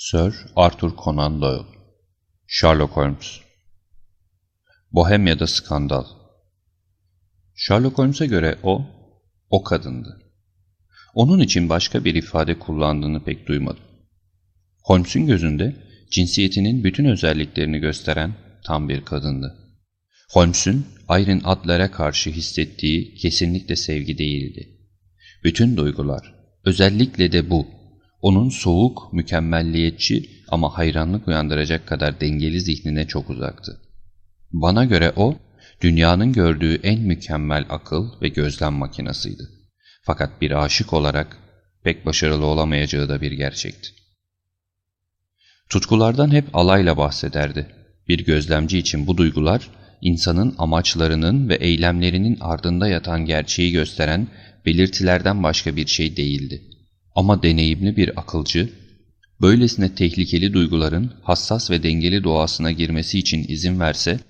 Sir Arthur Conan Doyle Sherlock Holmes Bohemya'da skandal Sherlock Holmes'e göre o, o kadındı. Onun için başka bir ifade kullandığını pek duymadım. Holmes'un gözünde cinsiyetinin bütün özelliklerini gösteren tam bir kadındı. Holmes'un Irene Adler'e karşı hissettiği kesinlikle sevgi değildi. Bütün duygular, özellikle de bu, onun soğuk, mükemmelliyetçi ama hayranlık uyandıracak kadar dengeli zihnine çok uzaktı. Bana göre o, dünyanın gördüğü en mükemmel akıl ve gözlem makinasıydı. Fakat bir aşık olarak pek başarılı olamayacağı da bir gerçekti. Tutkulardan hep alayla bahsederdi. Bir gözlemci için bu duygular, insanın amaçlarının ve eylemlerinin ardında yatan gerçeği gösteren belirtilerden başka bir şey değildi. Ama deneyimli bir akılcı, böylesine tehlikeli duyguların hassas ve dengeli doğasına girmesi için izin verse,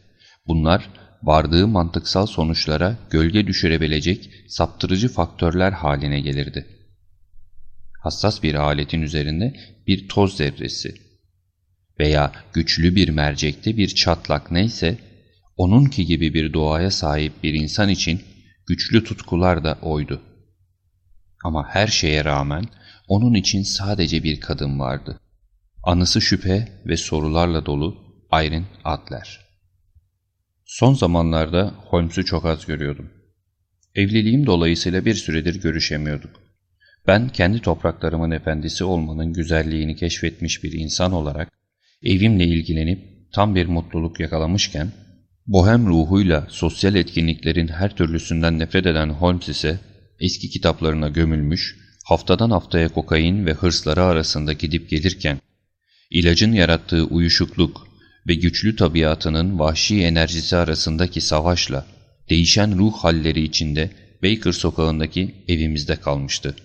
bunlar vardığı mantıksal sonuçlara gölge düşürebilecek saptırıcı faktörler haline gelirdi. Hassas bir aletin üzerinde bir toz zerresi veya güçlü bir mercekte bir çatlak neyse, onunki gibi bir doğaya sahip bir insan için güçlü tutkular da oydu. Ama her şeye rağmen onun için sadece bir kadın vardı. Anısı şüphe ve sorularla dolu Irene Adler. Son zamanlarda Holmes'u çok az görüyordum. Evliliğim dolayısıyla bir süredir görüşemiyorduk. Ben kendi topraklarımın efendisi olmanın güzelliğini keşfetmiş bir insan olarak evimle ilgilenip tam bir mutluluk yakalamışken, bohem ruhuyla sosyal etkinliklerin her türlüsünden nefret eden Holmes ise eski kitaplarına gömülmüş, haftadan haftaya kokain ve hırsları arasında gidip gelirken, ilacın yarattığı uyuşukluk ve güçlü tabiatının vahşi enerjisi arasındaki savaşla değişen ruh halleri içinde Baker sokağındaki evimizde kalmıştı.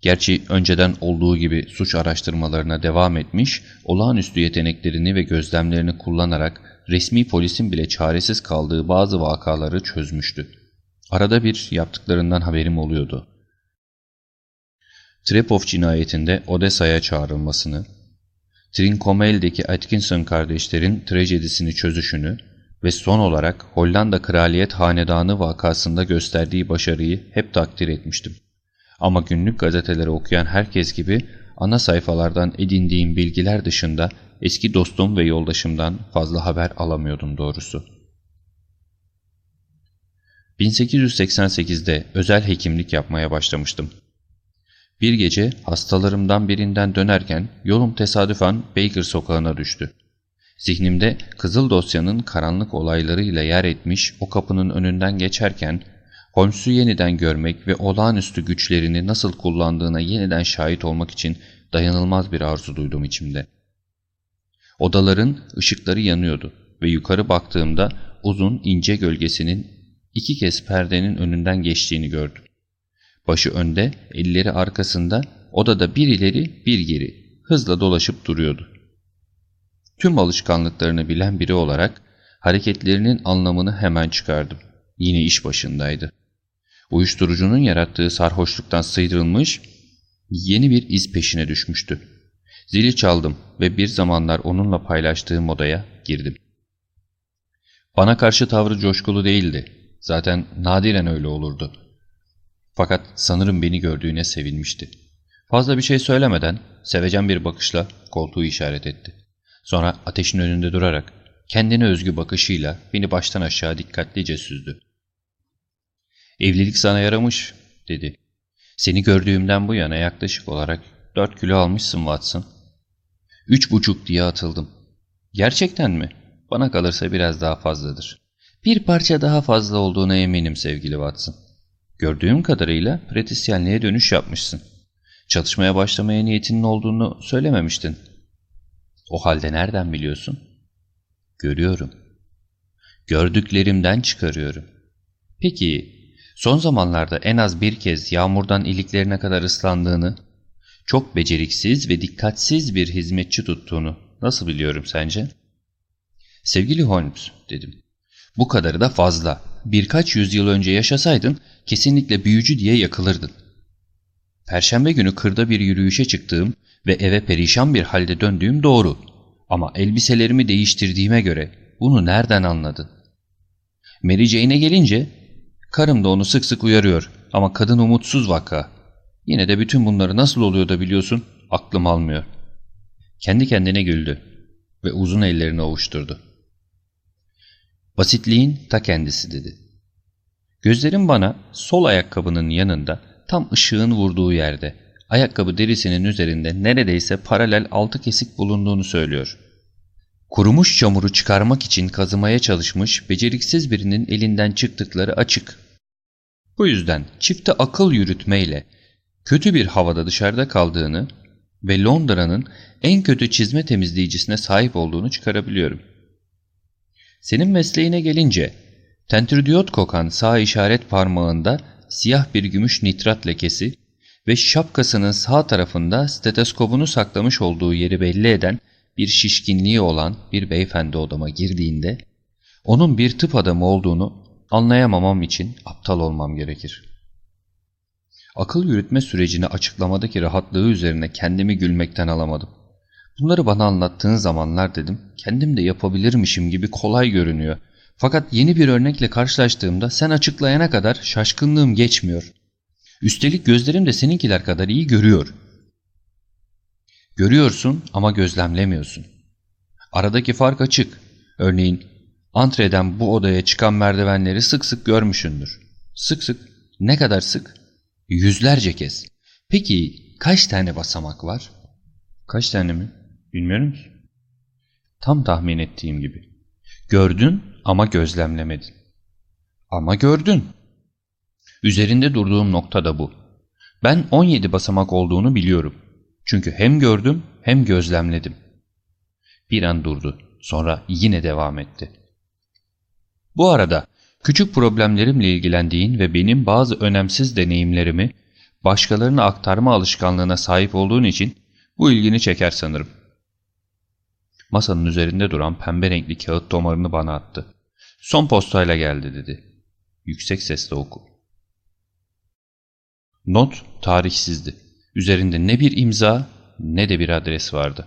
Gerçi önceden olduğu gibi suç araştırmalarına devam etmiş, olağanüstü yeteneklerini ve gözlemlerini kullanarak resmi polisin bile çaresiz kaldığı bazı vakaları çözmüştü. Arada bir yaptıklarından haberim oluyordu. Trepov cinayetinde Odessa'ya çağrılmasını, Trincomail'deki Atkinson kardeşlerin trajedisini çözüşünü ve son olarak Hollanda Kraliyet Hanedanı vakasında gösterdiği başarıyı hep takdir etmiştim. Ama günlük gazeteleri okuyan herkes gibi ana sayfalardan edindiğim bilgiler dışında eski dostum ve yoldaşımdan fazla haber alamıyordum doğrusu. 1888'de özel hekimlik yapmaya başlamıştım. Bir gece hastalarımdan birinden dönerken yolum tesadüfen Baker sokağına düştü. Zihnimde kızıl dosyanın karanlık olaylarıyla yer etmiş o kapının önünden geçerken Holmes'u yeniden görmek ve olağanüstü güçlerini nasıl kullandığına yeniden şahit olmak için dayanılmaz bir arzu duydum içimde. Odaların ışıkları yanıyordu ve yukarı baktığımda uzun ince gölgesinin iki kez perdenin önünden geçtiğini gördüm. Başı önde, elleri arkasında, odada bir ileri bir geri hızla dolaşıp duruyordu. Tüm alışkanlıklarını bilen biri olarak hareketlerinin anlamını hemen çıkardım. Yine iş başındaydı. Uyuşturucunun yarattığı sarhoşluktan sıyrılmış, yeni bir iz peşine düşmüştü. Zili çaldım ve bir zamanlar onunla paylaştığım odaya girdim. Bana karşı tavrı coşkulu değildi. Zaten nadiren öyle olurdu. Fakat sanırım beni gördüğüne sevinmişti. Fazla bir şey söylemeden sevecen bir bakışla koltuğu işaret etti. Sonra ateşin önünde durarak kendine özgü bakışıyla beni baştan aşağı dikkatlice süzdü. Evlilik sana yaramış dedi. Seni gördüğümden bu yana yaklaşık olarak dört kilo almışsın Watson. Üç buçuk diye atıldım. Gerçekten mi? Bana kalırsa biraz daha fazladır. Bir parça daha fazla olduğuna eminim sevgili Watson. Gördüğüm kadarıyla pratisyenliğe dönüş yapmışsın. Çalışmaya başlamaya niyetinin olduğunu söylememiştin. O halde nereden biliyorsun? Görüyorum. Gördüklerimden çıkarıyorum. Peki son zamanlarda en az bir kez yağmurdan iliklerine kadar ıslandığını, çok beceriksiz ve dikkatsiz bir hizmetçi tuttuğunu nasıl biliyorum sence? Sevgili Holmes dedim. Bu kadarı da fazla. Birkaç yüzyıl önce yaşasaydın kesinlikle büyücü diye yakılırdın. Perşembe günü kırda bir yürüyüşe çıktığım ve eve perişan bir halde döndüğüm doğru. Ama elbiselerimi değiştirdiğime göre bunu nereden anladın? Mary Jane'e gelince karım da onu sık sık uyarıyor ama kadın umutsuz vaka. Yine de bütün bunları nasıl oluyor da biliyorsun aklım almıyor. Kendi kendine güldü ve uzun ellerini ovuşturdu. Basitliğin ta kendisi dedi. Gözlerim bana sol ayakkabının yanında tam ışığın vurduğu yerde ayakkabı derisinin üzerinde neredeyse paralel altı kesik bulunduğunu söylüyor. Kurumuş çamuru çıkarmak için kazımaya çalışmış beceriksiz birinin elinden çıktıkları açık. Bu yüzden çifte akıl yürütmeyle kötü bir havada dışarıda kaldığını ve Londra'nın en kötü çizme temizleyicisine sahip olduğunu çıkarabiliyorum. Senin mesleğine gelince tentürdiyot kokan sağ işaret parmağında siyah bir gümüş nitrat lekesi ve şapkasının sağ tarafında steteskopunu saklamış olduğu yeri belli eden bir şişkinliği olan bir beyefendi odama girdiğinde onun bir tıp adamı olduğunu anlayamamam için aptal olmam gerekir. Akıl yürütme sürecini açıklamadaki rahatlığı üzerine kendimi gülmekten alamadım. Bunları bana anlattığın zamanlar dedim, kendim de yapabilirmişim gibi kolay görünüyor. Fakat yeni bir örnekle karşılaştığımda sen açıklayana kadar şaşkınlığım geçmiyor. Üstelik gözlerim de seninkiler kadar iyi görüyor. Görüyorsun ama gözlemlemiyorsun. Aradaki fark açık. Örneğin antreden bu odaya çıkan merdivenleri sık sık görmüşündür. Sık sık. Ne kadar sık? Yüzlerce kez. Peki kaç tane basamak var? Kaç tane mi? Bilmiyorum ki. Tam tahmin ettiğim gibi. Gördün ama gözlemlemedin. Ama gördün. Üzerinde durduğum nokta da bu. Ben 17 basamak olduğunu biliyorum. Çünkü hem gördüm hem gözlemledim. Bir an durdu. Sonra yine devam etti. Bu arada küçük problemlerimle ilgilendiğin ve benim bazı önemsiz deneyimlerimi başkalarına aktarma alışkanlığına sahip olduğun için bu ilgini çeker sanırım. Masanın üzerinde duran pembe renkli kağıt tomarını bana attı. Son postayla geldi dedi. Yüksek sesle oku. Not tarihsizdi. Üzerinde ne bir imza ne de bir adres vardı.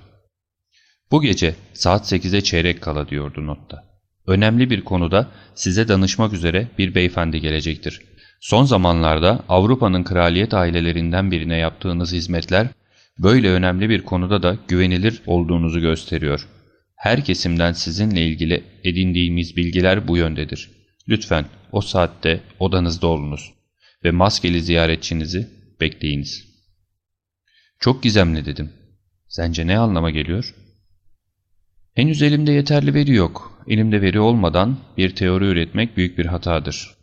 Bu gece saat 8'e çeyrek kala diyordu notta. Önemli bir konuda size danışmak üzere bir beyefendi gelecektir. Son zamanlarda Avrupa'nın kraliyet ailelerinden birine yaptığınız hizmetler böyle önemli bir konuda da güvenilir olduğunuzu gösteriyor. Her kesimden sizinle ilgili edindiğimiz bilgiler bu yöndedir. Lütfen o saatte odanızda olunuz ve maskeli ziyaretçinizi bekleyiniz. Çok gizemli dedim. Sence ne anlama geliyor? Henüz elimde yeterli veri yok. Elimde veri olmadan bir teori üretmek büyük bir hatadır.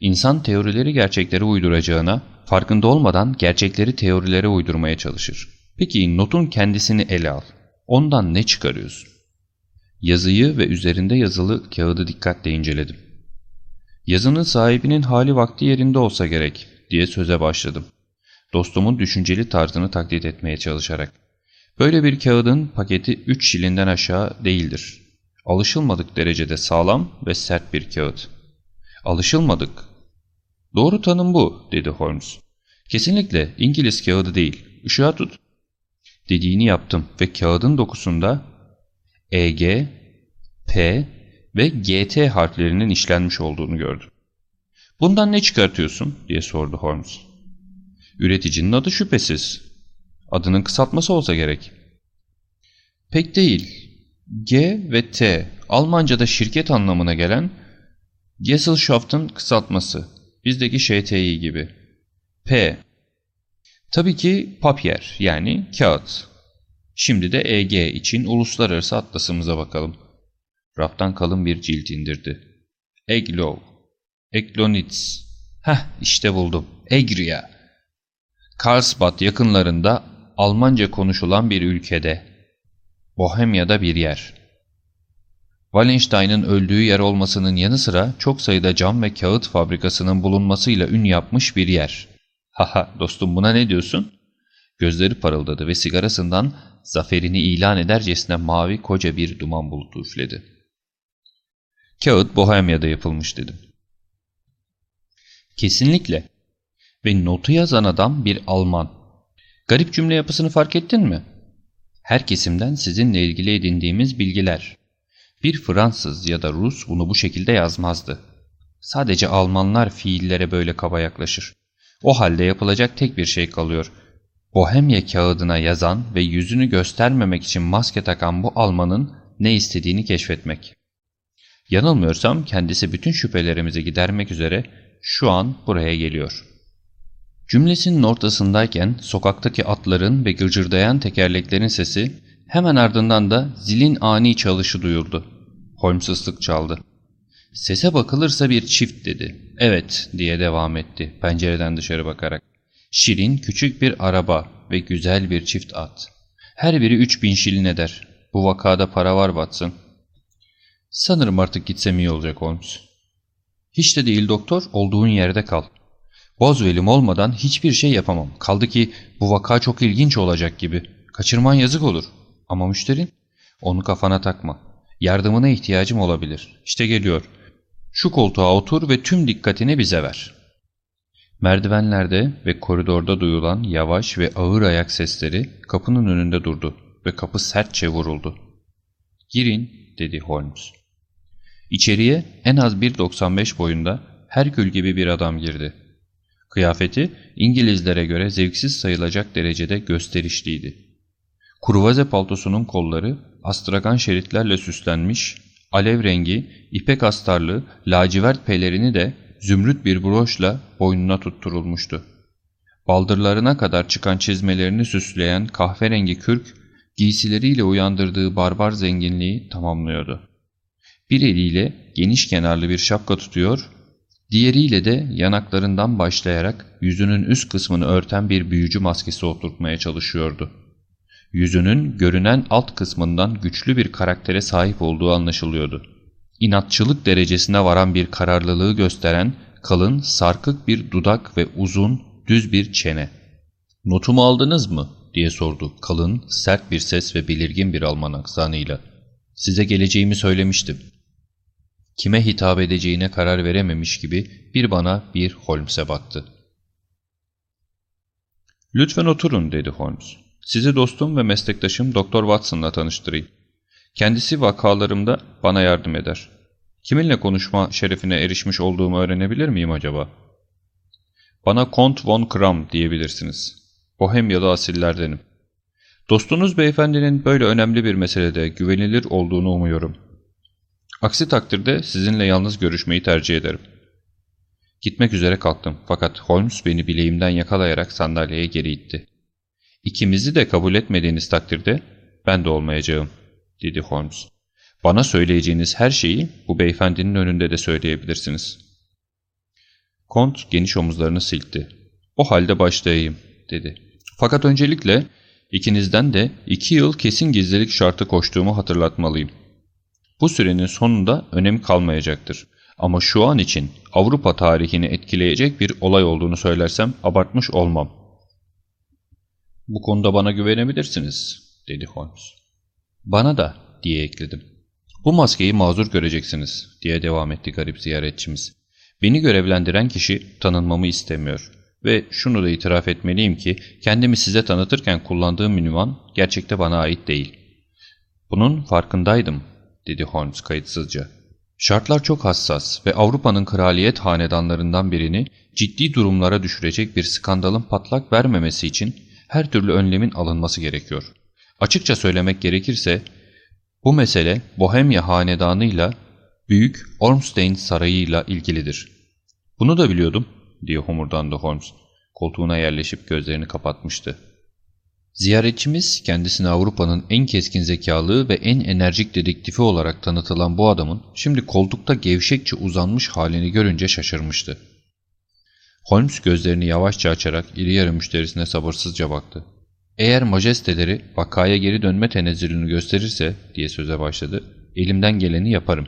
İnsan teorileri gerçeklere uyduracağına, farkında olmadan gerçekleri teorilere uydurmaya çalışır. Peki notun kendisini ele al. Ondan ne çıkarıyorsun? Yazıyı ve üzerinde yazılı kağıdı dikkatle inceledim. Yazının sahibinin hali vakti yerinde olsa gerek diye söze başladım. Dostumun düşünceli tarzını taklit etmeye çalışarak. Böyle bir kağıdın paketi 3 şilinden aşağı değildir. Alışılmadık derecede sağlam ve sert bir kağıt. Alışılmadık. Doğru tanım bu, dedi Holmes. Kesinlikle İngiliz kağıdı değil. Işığa tut. Dediğini yaptım ve kağıdın dokusunda EG, P ve GT harflerinin işlenmiş olduğunu gördüm. Bundan ne çıkartıyorsun diye sordu Holmes. Üreticinin adı şüphesiz. Adının kısaltması olsa gerek. Pek değil. G ve T Almanca'da şirket anlamına gelen Gesellschaft'ın kısaltması. Bizdeki ŞTİ gibi. P. Tabii ki papyer yani kağıt. Şimdi de EG için uluslararası atlasımıza bakalım. Raftan kalın bir cilt indirdi. Eglov. Eglonitz. Heh işte buldum. Egria. Karlsbad yakınlarında Almanca konuşulan bir ülkede. Bohemya'da bir yer. Wallenstein'ın öldüğü yer olmasının yanı sıra çok sayıda cam ve kağıt fabrikasının bulunmasıyla ün yapmış bir yer. Haha dostum buna ne diyorsun? Gözleri parıldadı ve sigarasından zaferini ilan edercesine mavi koca bir duman bulutu üfledi. Kağıt Bohemya'da yapılmış dedim. Kesinlikle. Ve notu yazan adam bir Alman. Garip cümle yapısını fark ettin mi? Her kesimden sizinle ilgili edindiğimiz bilgiler. Bir Fransız ya da Rus bunu bu şekilde yazmazdı. Sadece Almanlar fiillere böyle kaba yaklaşır. O halde yapılacak tek bir şey kalıyor. Bohemya kağıdına yazan ve yüzünü göstermemek için maske takan bu Almanın ne istediğini keşfetmek. Yanılmıyorsam kendisi bütün şüphelerimizi gidermek üzere şu an buraya geliyor. Cümlesinin ortasındayken sokaktaki atların ve gıcırdayan tekerleklerin sesi hemen ardından da zilin ani çalışı duyuldu. Holmes ıslık çaldı. Sese bakılırsa bir çift dedi. Evet diye devam etti pencereden dışarı bakarak. Şirin küçük bir araba ve güzel bir çift at. Her biri 3000 şilin eder. Bu vakada para var Watson. Sanırım artık gitsem iyi olacak Holmes. Hiç de değil doktor, olduğun yerde kal. Bozwell'im olmadan hiçbir şey yapamam. Kaldı ki bu vaka çok ilginç olacak gibi. Kaçırman yazık olur. Ama müşterin? Onu kafana takma. Yardımına ihtiyacım olabilir. İşte geliyor. Şu koltuğa otur ve tüm dikkatini bize ver. Merdivenlerde ve koridorda duyulan yavaş ve ağır ayak sesleri kapının önünde durdu ve kapı sertçe vuruldu. Girin, dedi Holmes. İçeriye en az 1.95 boyunda Herkül gibi bir adam girdi. Kıyafeti İngilizlere göre zevksiz sayılacak derecede gösterişliydi. Kurvaze paltosunun kolları astragan şeritlerle süslenmiş, alev rengi, ipek astarlı, lacivert pelerini de zümrüt bir broşla boynuna tutturulmuştu. Baldırlarına kadar çıkan çizmelerini süsleyen kahverengi kürk, giysileriyle uyandırdığı barbar zenginliği tamamlıyordu. Bir eliyle geniş kenarlı bir şapka tutuyor, diğeriyle de yanaklarından başlayarak yüzünün üst kısmını örten bir büyücü maskesi oturtmaya çalışıyordu. Yüzünün görünen alt kısmından güçlü bir karaktere sahip olduğu anlaşılıyordu. İnatçılık derecesine varan bir kararlılığı gösteren kalın, sarkık bir dudak ve uzun, düz bir çene. ''Notumu aldınız mı?'' diye sordu kalın, sert bir ses ve belirgin bir Alman aksanıyla. ''Size geleceğimi söylemiştim.'' Kime hitap edeceğine karar verememiş gibi bir bana bir Holmes'e baktı. ''Lütfen oturun.'' dedi Holmes. ''Sizi dostum ve meslektaşım Doktor Watson'la tanıştırayım. Kendisi vakalarımda bana yardım eder. Kiminle konuşma şerefine erişmiş olduğumu öğrenebilir miyim acaba? Bana Kont von Kram diyebilirsiniz. Bohemyalı asillerdenim. Dostunuz beyefendinin böyle önemli bir meselede güvenilir olduğunu umuyorum. Aksi takdirde sizinle yalnız görüşmeyi tercih ederim. Gitmek üzere kalktım fakat Holmes beni bileğimden yakalayarak sandalyeye geri itti. İkimizi de kabul etmediğiniz takdirde ben de olmayacağım, dedi Holmes. Bana söyleyeceğiniz her şeyi bu beyefendinin önünde de söyleyebilirsiniz. Kont geniş omuzlarını silkti. O halde başlayayım, dedi. Fakat öncelikle ikinizden de iki yıl kesin gizlilik şartı koştuğumu hatırlatmalıyım. Bu sürenin sonunda önemi kalmayacaktır. Ama şu an için Avrupa tarihini etkileyecek bir olay olduğunu söylersem abartmış olmam. Bu konuda bana güvenebilirsiniz, dedi Holmes. Bana da, diye ekledim. Bu maskeyi mazur göreceksiniz, diye devam etti garip ziyaretçimiz. Beni görevlendiren kişi tanınmamı istemiyor. Ve şunu da itiraf etmeliyim ki kendimi size tanıtırken kullandığım ünvan gerçekte bana ait değil. Bunun farkındaydım, dedi Holmes kayıtsızca. Şartlar çok hassas ve Avrupa'nın kraliyet hanedanlarından birini ciddi durumlara düşürecek bir skandalın patlak vermemesi için her türlü önlemin alınması gerekiyor. Açıkça söylemek gerekirse bu mesele Bohemya hanedanıyla Büyük Ormstein sarayıyla ilgilidir. Bunu da biliyordum diye homurdandı Holmes. Koltuğuna yerleşip gözlerini kapatmıştı. Ziyaretçimiz kendisine Avrupa'nın en keskin zekalı ve en enerjik dedektifi olarak tanıtılan bu adamın şimdi koltukta gevşekçe uzanmış halini görünce şaşırmıştı. Holmes gözlerini yavaşça açarak iri yarı müşterisine sabırsızca baktı. Eğer majesteleri vakaya geri dönme tenezzülünü gösterirse diye söze başladı, elimden geleni yaparım.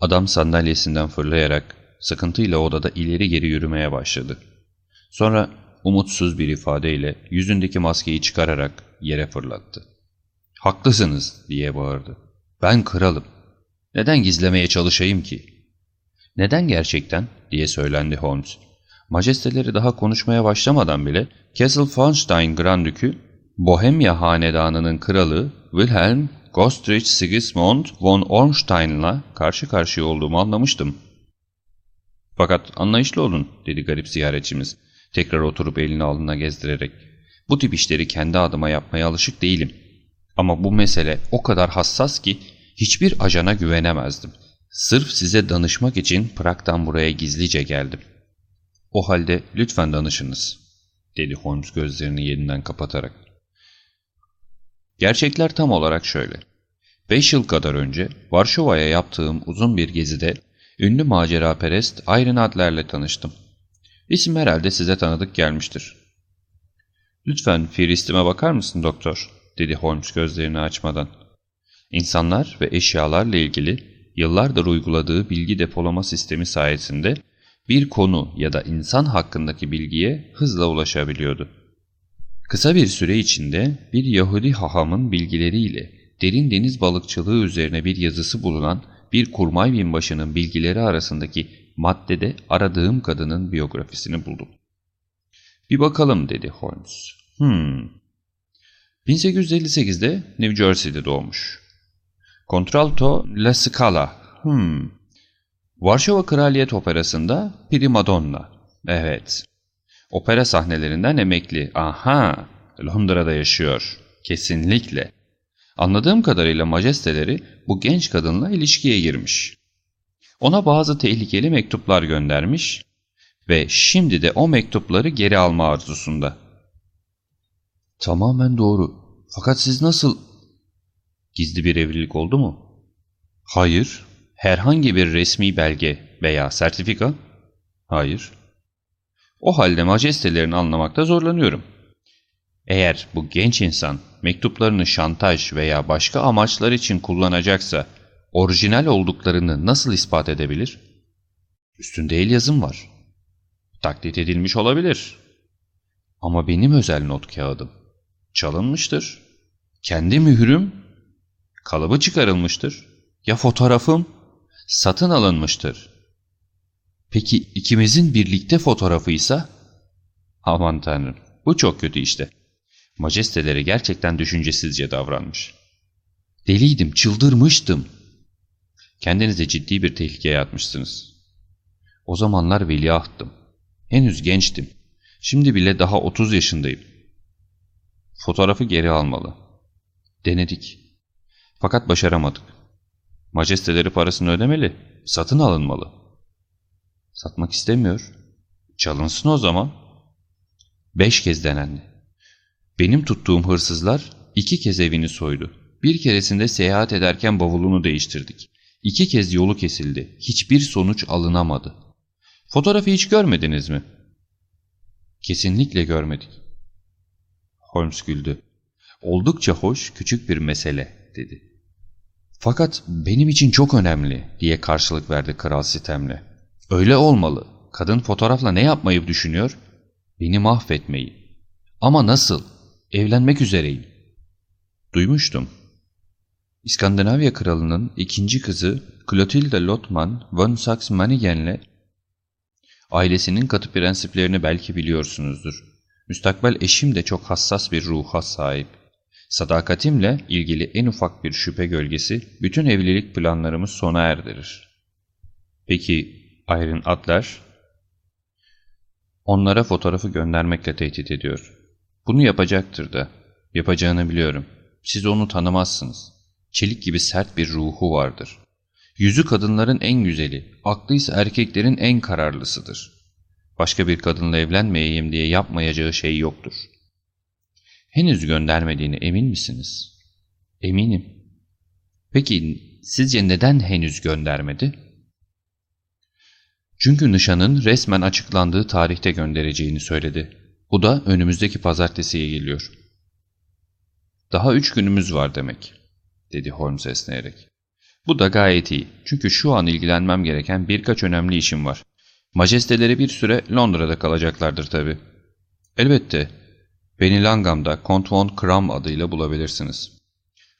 Adam sandalyesinden fırlayarak sıkıntıyla odada ileri geri yürümeye başladı. Sonra umutsuz bir ifadeyle yüzündeki maskeyi çıkararak yere fırlattı. ''Haklısınız.'' diye bağırdı. ''Ben kralım. Neden gizlemeye çalışayım ki?'' ''Neden gerçekten?'' diye söylendi Holmes. Majesteleri daha konuşmaya başlamadan bile Castle Fonstein Grand Dükü, Bohemya Hanedanı'nın kralı Wilhelm Gostrich Sigismund von Ornstein'la karşı karşıya olduğumu anlamıştım. Fakat anlayışlı olun dedi garip ziyaretçimiz tekrar oturup elini alnına gezdirerek. Bu tip işleri kendi adıma yapmaya alışık değilim. Ama bu mesele o kadar hassas ki hiçbir ajana güvenemezdim. Sırf size danışmak için Prag'dan buraya gizlice geldim. O halde lütfen danışınız, dedi Holmes gözlerini yeniden kapatarak. Gerçekler tam olarak şöyle. Beş yıl kadar önce Varşova'ya yaptığım uzun bir gezide ünlü maceraperest Irene Adler'le tanıştım. İsim herhalde size tanıdık gelmiştir. Lütfen Firistime bakar mısın doktor? dedi Holmes gözlerini açmadan. İnsanlar ve eşyalarla ilgili yıllardır uyguladığı bilgi depolama sistemi sayesinde bir konu ya da insan hakkındaki bilgiye hızla ulaşabiliyordu. Kısa bir süre içinde bir Yahudi hahamın bilgileriyle derin deniz balıkçılığı üzerine bir yazısı bulunan bir kurmay binbaşının bilgileri arasındaki maddede aradığım kadının biyografisini buldum. Bir bakalım dedi Holmes. Hmm. 1858'de New Jersey'de doğmuş. Contralto La Scala. Hmm. Varşova Kraliyet Operası'nda primadonna. Evet. Opera sahnelerinden emekli. Aha. Londra'da yaşıyor. Kesinlikle. Anladığım kadarıyla majesteleri bu genç kadınla ilişkiye girmiş. Ona bazı tehlikeli mektuplar göndermiş ve şimdi de o mektupları geri alma arzusunda. Tamamen doğru. Fakat siz nasıl... Gizli bir evlilik oldu mu? Hayır. Herhangi bir resmi belge veya sertifika? Hayır. O halde majestelerini anlamakta zorlanıyorum. Eğer bu genç insan mektuplarını şantaj veya başka amaçlar için kullanacaksa orijinal olduklarını nasıl ispat edebilir? Üstünde el yazım var. Taklit edilmiş olabilir. Ama benim özel not kağıdım. Çalınmıştır. Kendi mührüm. Kalıbı çıkarılmıştır. Ya fotoğrafım? Satın alınmıştır. Peki ikimizin birlikte fotoğrafıysa? Aman tanrım bu çok kötü işte. Majesteleri gerçekten düşüncesizce davranmış. Deliydim, çıldırmıştım. Kendinize ciddi bir tehlikeye atmışsınız. O zamanlar veliahttım. Henüz gençtim. Şimdi bile daha 30 yaşındayım. Fotoğrafı geri almalı. Denedik. Fakat başaramadık. Majesteleri parasını ödemeli, satın alınmalı. Satmak istemiyor. Çalınsın o zaman. Beş kez denendi. Benim tuttuğum hırsızlar iki kez evini soydu. Bir keresinde seyahat ederken bavulunu değiştirdik. İki kez yolu kesildi. Hiçbir sonuç alınamadı. Fotoğrafı hiç görmediniz mi? Kesinlikle görmedik. Holmes güldü. Oldukça hoş, küçük bir mesele, dedi. Fakat benim için çok önemli, diye karşılık verdi kral sitemle. Öyle olmalı. Kadın fotoğrafla ne yapmayı düşünüyor? Beni mahvetmeyi. Ama nasıl? Evlenmek üzereyim. Duymuştum. İskandinavya kralının ikinci kızı Clotilde Lotman von Saxe-Meiningen'le ailesinin katı prensiplerini belki biliyorsunuzdur. Müstakbel eşim de çok hassas bir ruha sahip. Sadakatimle ilgili en ufak bir şüphe gölgesi bütün evlilik planlarımı sona erdirir. Peki Irene Adler onlara fotoğrafı göndermekle tehdit ediyor. Bunu yapacaktır da. Yapacağını biliyorum. Siz onu tanımazsınız. Çelik gibi sert bir ruhu vardır. Yüzü kadınların en güzeli, aklı ise erkeklerin en kararlısıdır. Başka bir kadınla evlenmeyeyim diye yapmayacağı şey yoktur. Henüz göndermediğine emin misiniz? Eminim. Peki sizce neden henüz göndermedi? Çünkü nişanın resmen açıklandığı tarihte göndereceğini söyledi. Bu da önümüzdeki pazartesiye geliyor. Daha üç günümüz var demek, dedi Holmes esneyerek. Bu da gayet iyi. Çünkü şu an ilgilenmem gereken birkaç önemli işim var. Majesteleri bir süre Londra'da kalacaklardır tabii. Elbette. Beni Langham'da Count von Kram adıyla bulabilirsiniz.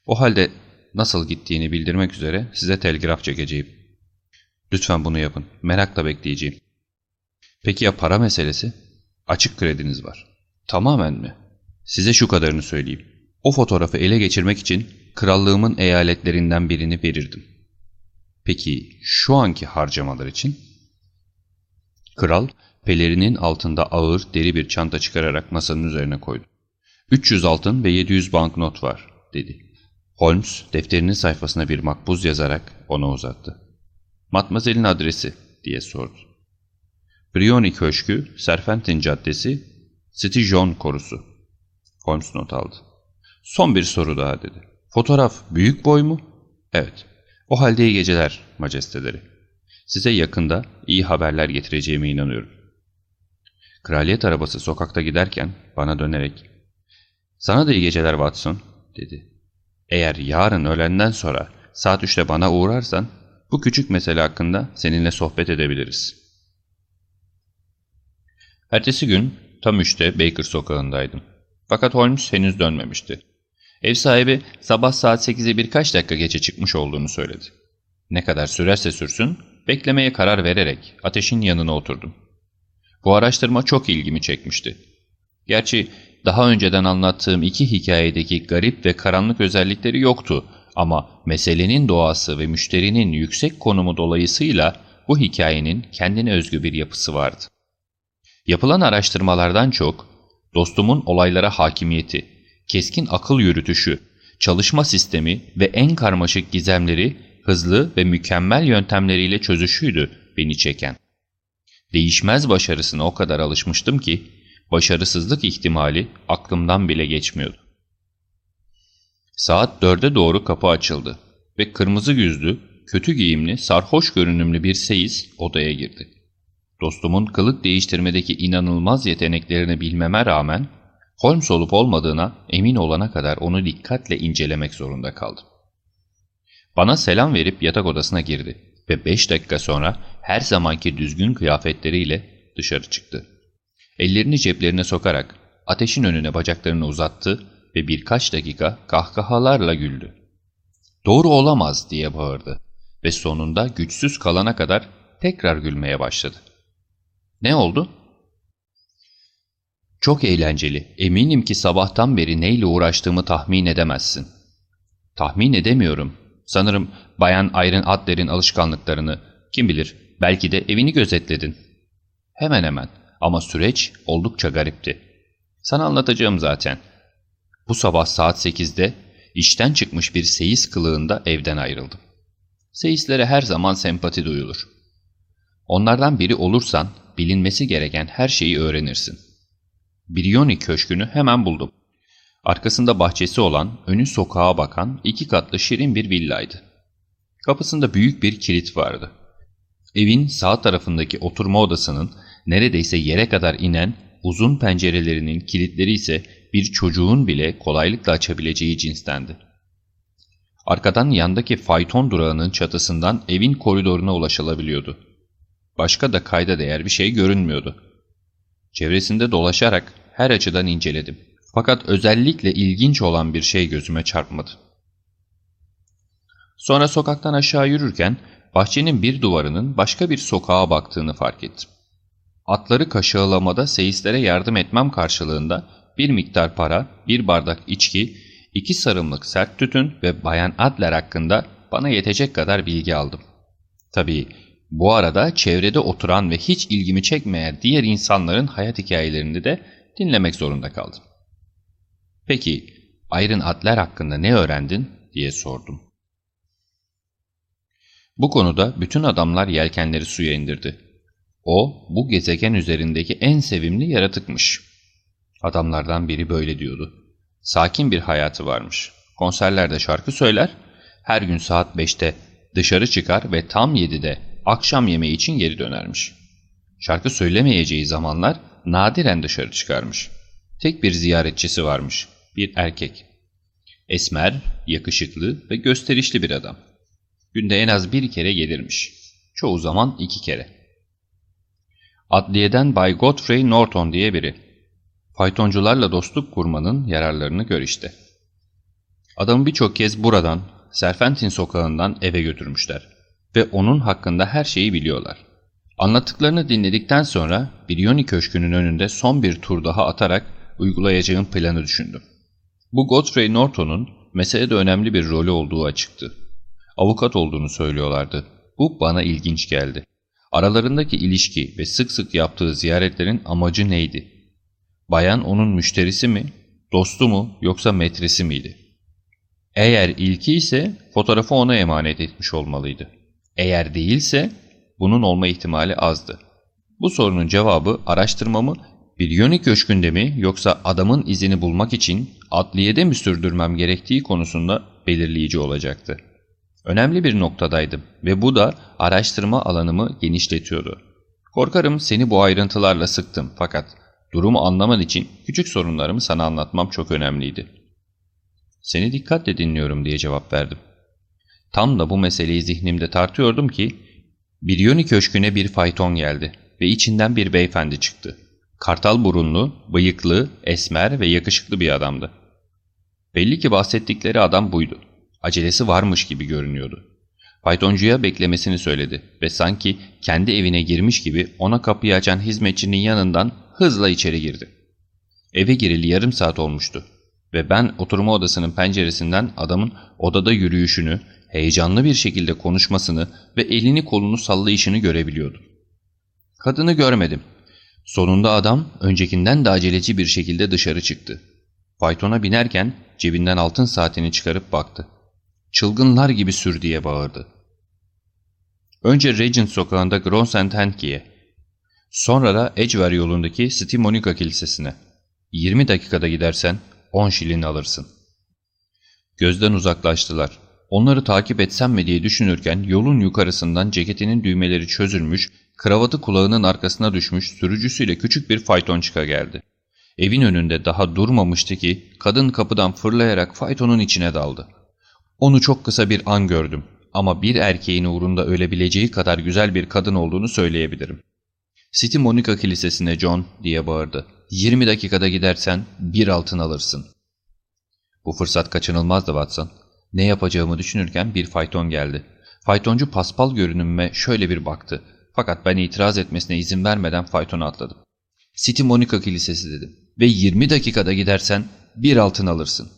O halde nasıl gittiğini bildirmek üzere size telgraf çekeceğim. Lütfen bunu yapın. Merakla bekleyeceğim. Peki ya para meselesi? Açık krediniz var. Tamamen mi? Size şu kadarını söyleyeyim. O fotoğrafı ele geçirmek için krallığımın eyaletlerinden birini verirdim. Peki şu anki harcamalar için? Kral pelerinin altında ağır deri bir çanta çıkararak masanın üzerine koydu. 300 altın ve 700 banknot var dedi. Holmes defterinin sayfasına bir makbuz yazarak ona uzattı. Matmazel'in adresi diye sordu. Brioni Köşkü, Serfentin Caddesi, Stijon Korusu. Holmes not aldı. Son bir soru daha dedi. Fotoğraf büyük boy mu? Evet. O halde iyi geceler majesteleri. Size yakında iyi haberler getireceğime inanıyorum. Kraliyet arabası sokakta giderken bana dönerek ''Sana da iyi geceler Watson'' dedi. ''Eğer yarın öğlenden sonra saat 3'te bana uğrarsan bu küçük mesele hakkında seninle sohbet edebiliriz.'' Ertesi gün tam 3'te Baker sokağındaydım. Fakat Holmes henüz dönmemişti. Ev sahibi sabah saat 8'e birkaç dakika geçe çıkmış olduğunu söyledi. Ne kadar sürerse sürsün, beklemeye karar vererek ateşin yanına oturdum. Bu araştırma çok ilgimi çekmişti. Gerçi daha önceden anlattığım iki hikayedeki garip ve karanlık özellikleri yoktu ama meselenin doğası ve müşterinin yüksek konumu dolayısıyla bu hikayenin kendine özgü bir yapısı vardı. Yapılan araştırmalardan çok dostumun olaylara hakimiyeti, keskin akıl yürütüşü, çalışma sistemi ve en karmaşık gizemleri hızlı ve mükemmel yöntemleriyle çözüşüydü beni çeken. Değişmez başarısına o kadar alışmıştım ki başarısızlık ihtimali aklımdan bile geçmiyordu. Saat dörde doğru kapı açıldı ve kırmızı yüzlü, kötü giyimli, sarhoş görünümlü bir seyis odaya girdi. Dostumun kılık değiştirmedeki inanılmaz yeteneklerini bilmeme rağmen Holmes olup olmadığına emin olana kadar onu dikkatle incelemek zorunda kaldım. Bana selam verip yatak odasına girdi ve beş dakika sonra her zamanki düzgün kıyafetleriyle dışarı çıktı. Ellerini ceplerine sokarak ateşin önüne bacaklarını uzattı ve birkaç dakika kahkahalarla güldü. Doğru olamaz diye bağırdı ve sonunda güçsüz kalana kadar tekrar gülmeye başladı. Ne oldu? Çok eğlenceli. Eminim ki sabahtan beri neyle uğraştığımı tahmin edemezsin. Tahmin edemiyorum. Sanırım Bayan Ayrın Adler'in alışkanlıklarını, kim bilir belki de evini gözetledin. Hemen hemen ama süreç oldukça garipti. Sana anlatacağım zaten. Bu sabah saat 8'de işten çıkmış bir seyis kılığında evden ayrıldım. Seyislere her zaman sempati duyulur. Onlardan biri olursan bilinmesi gereken her şeyi öğrenirsin. Brioni köşkünü hemen buldum. Arkasında bahçesi olan, önü sokağa bakan iki katlı şirin bir villaydı. Kapısında büyük bir kilit vardı. Evin sağ tarafındaki oturma odasının neredeyse yere kadar inen uzun pencerelerinin kilitleri ise bir çocuğun bile kolaylıkla açabileceği cinstendi. Arkadan yandaki fayton durağının çatısından evin koridoruna ulaşılabiliyordu. Başka da kayda değer bir şey görünmüyordu. Çevresinde dolaşarak her açıdan inceledim. Fakat özellikle ilginç olan bir şey gözüme çarpmadı. Sonra sokaktan aşağı yürürken bahçenin bir duvarının başka bir sokağa baktığını fark ettim. Atları kaşağılamada seyislere yardım etmem karşılığında bir miktar para, bir bardak içki, iki sarımlık sert tütün ve Bayan Adler hakkında bana yetecek kadar bilgi aldım. Tabii bu arada çevrede oturan ve hiç ilgimi çekmeyen diğer insanların hayat hikayelerini de dinlemek zorunda kaldım. Peki Ayrın Adler hakkında ne öğrendin diye sordum. Bu konuda bütün adamlar yelkenleri suya indirdi. O bu gezegen üzerindeki en sevimli yaratıkmış. Adamlardan biri böyle diyordu. Sakin bir hayatı varmış. Konserlerde şarkı söyler, her gün saat 5'te dışarı çıkar ve tam 7'de akşam yemeği için geri dönermiş. Şarkı söylemeyeceği zamanlar nadiren dışarı çıkarmış. Tek bir ziyaretçisi varmış, bir erkek. Esmer, yakışıklı ve gösterişli bir adam. Günde en az bir kere gelirmiş. Çoğu zaman iki kere. Adliyeden Bay Godfrey Norton diye biri. Faytoncularla dostluk kurmanın yararlarını gör işte. Adamı birçok kez buradan, Serfentin sokağından eve götürmüşler ve onun hakkında her şeyi biliyorlar. Anlattıklarını dinledikten sonra Brioni Köşkü'nün önünde son bir tur daha atarak uygulayacağım planı düşündüm. Bu Godfrey Norton'un meselede önemli bir rolü olduğu açıktı. Avukat olduğunu söylüyorlardı. Bu bana ilginç geldi. Aralarındaki ilişki ve sık sık yaptığı ziyaretlerin amacı neydi? Bayan onun müşterisi mi, dostu mu yoksa metresi miydi? Eğer ilki ise fotoğrafı ona emanet etmiş olmalıydı. Eğer değilse bunun olma ihtimali azdı. Bu sorunun cevabı araştırmamı Biryoni Köşkü'nde mi yoksa adamın izini bulmak için adliyede mi sürdürmem gerektiği konusunda belirleyici olacaktı. Önemli bir noktadaydım ve bu da araştırma alanımı genişletiyordu. Korkarım seni bu ayrıntılarla sıktım fakat durumu anlaman için küçük sorunlarımı sana anlatmam çok önemliydi. Seni dikkatle dinliyorum diye cevap verdim. Tam da bu meseleyi zihnimde tartıyordum ki Biryoni Köşkü'ne bir fayton geldi ve içinden bir beyefendi çıktı. Kartal burunlu, bıyıklı, esmer ve yakışıklı bir adamdı. Belli ki bahsettikleri adam buydu. Acelesi varmış gibi görünüyordu. Faytoncuya beklemesini söyledi ve sanki kendi evine girmiş gibi ona kapıyı açan hizmetçinin yanından hızla içeri girdi. Eve girili yarım saat olmuştu ve ben oturma odasının penceresinden adamın odada yürüyüşünü, heyecanlı bir şekilde konuşmasını ve elini kolunu sallayışını görebiliyordum. Kadını görmedim. Sonunda adam öncekinden de aceleci bir şekilde dışarı çıktı. Faytona binerken cebinden altın saatini çıkarıp baktı. Çılgınlar gibi sür diye bağırdı. Önce Regent sokağında Gros Henki'ye, sonra da Edgware yolundaki St. Monica Kilisesi'ne. 20 dakikada gidersen 10 şilin alırsın. Gözden uzaklaştılar. Onları takip etsem mi diye düşünürken yolun yukarısından ceketinin düğmeleri çözülmüş, kravatı kulağının arkasına düşmüş sürücüsüyle küçük bir fayton çıka geldi. Evin önünde daha durmamıştı ki kadın kapıdan fırlayarak faytonun içine daldı. Onu çok kısa bir an gördüm ama bir erkeğin uğrunda ölebileceği kadar güzel bir kadın olduğunu söyleyebilirim. City Monica Kilisesi'ne John diye bağırdı. 20 dakikada gidersen bir altın alırsın. Bu fırsat kaçınılmazdı Watson. Ne yapacağımı düşünürken bir fayton geldi. Faytoncu paspal görünümme şöyle bir baktı. Fakat ben itiraz etmesine izin vermeden faytona atladım. City Monica Kilisesi dedim. Ve 20 dakikada gidersen bir altın alırsın.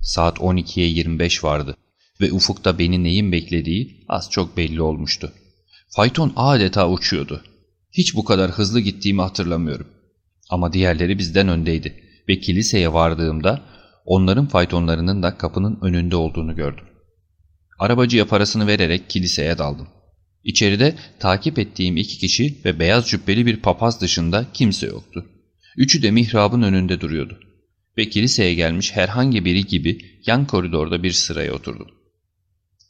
Saat 12'ye 25 vardı ve ufukta beni neyin beklediği az çok belli olmuştu. Fayton adeta uçuyordu. Hiç bu kadar hızlı gittiğimi hatırlamıyorum. Ama diğerleri bizden öndeydi ve kiliseye vardığımda onların faytonlarının da kapının önünde olduğunu gördüm. Arabacıya parasını vererek kiliseye daldım. İçeride takip ettiğim iki kişi ve beyaz cübbeli bir papaz dışında kimse yoktu. Üçü de mihrabın önünde duruyordu. Ve kiliseye gelmiş herhangi biri gibi yan koridorda bir sıraya oturdum.